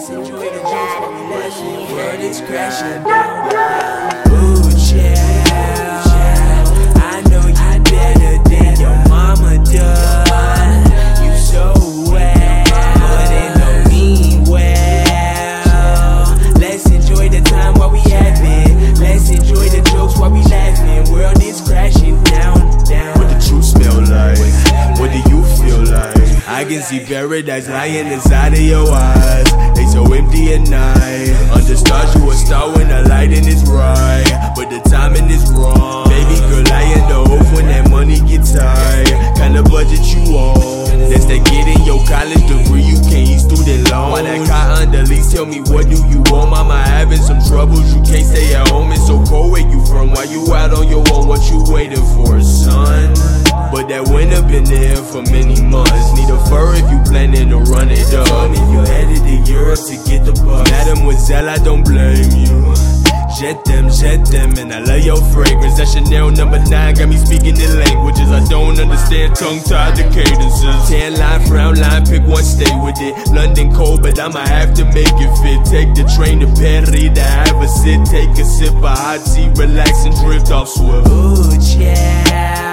it. Let's enjoy the jokes while we laugh it. World is crashing down. Ooh, see paradise lying inside of your eyes. They so empty at night. Under stars, you a star when the lighting is right. But the timing is wrong. Baby girl, I in the hope when that money get tight. Kind of budget you on. That's that getting your college degree. You can't eat student loan. Why that car under lease? Tell me what do you want? Mama having some troubles. You can't stay at home. It's so cold. Where you from? Why you out on your own? What you waiting for, son? Been there for many months. Need a fur if you planning to run it up. Told me you headed to Europe to get the bus. Mademoiselle, I don't blame you. Jet them, jet them, and I love your fragrance. That Chanel number nine got me speaking in languages I don't understand. Tongue tied to cadences. Tan line, frown line, pick one, stay with it. London cold, but I'ma have to make it fit. Take the train to Paris to have a sit. Take a sip of hot tea, relax and drift off swift. Ooh, child,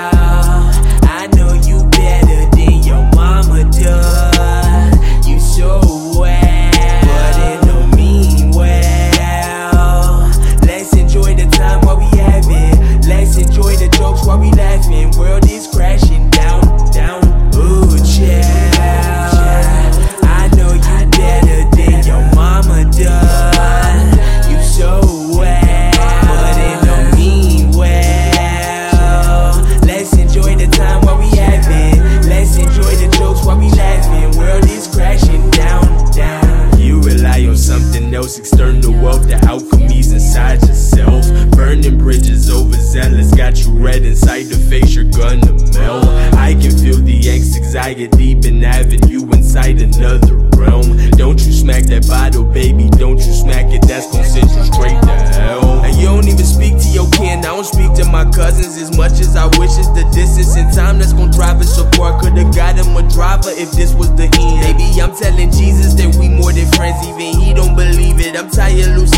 the face, you're gonna melt. I can feel the anxiety, been having you inside another realm. Don't you smack that bottle, baby, don't you smack it, that's gonna send you straight to hell. And you don't even speak to your kin, I don't speak to my cousins as much as I wish it's the distance in time that's gonna drive us apart. Could've got him a driver if this was the end. Baby, I'm telling Jesus that we more than friends, even he don't believe it. I'm tired loose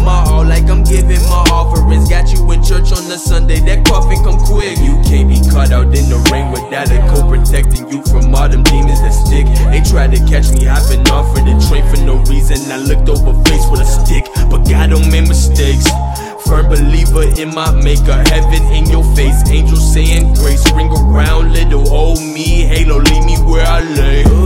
I'm my all like I'm giving my offerings. Got you in church on the Sunday, that coffin come quick. You can't be caught out in the rain without a coat protecting you from all them demons that stick. They tried to catch me hopping off of the train for no reason. I looked over face with a stick, but God don't make mistakes. Firm believer in my maker, heaven in your face, angels saying grace. Ring around, little old me, halo, leave me where I lay.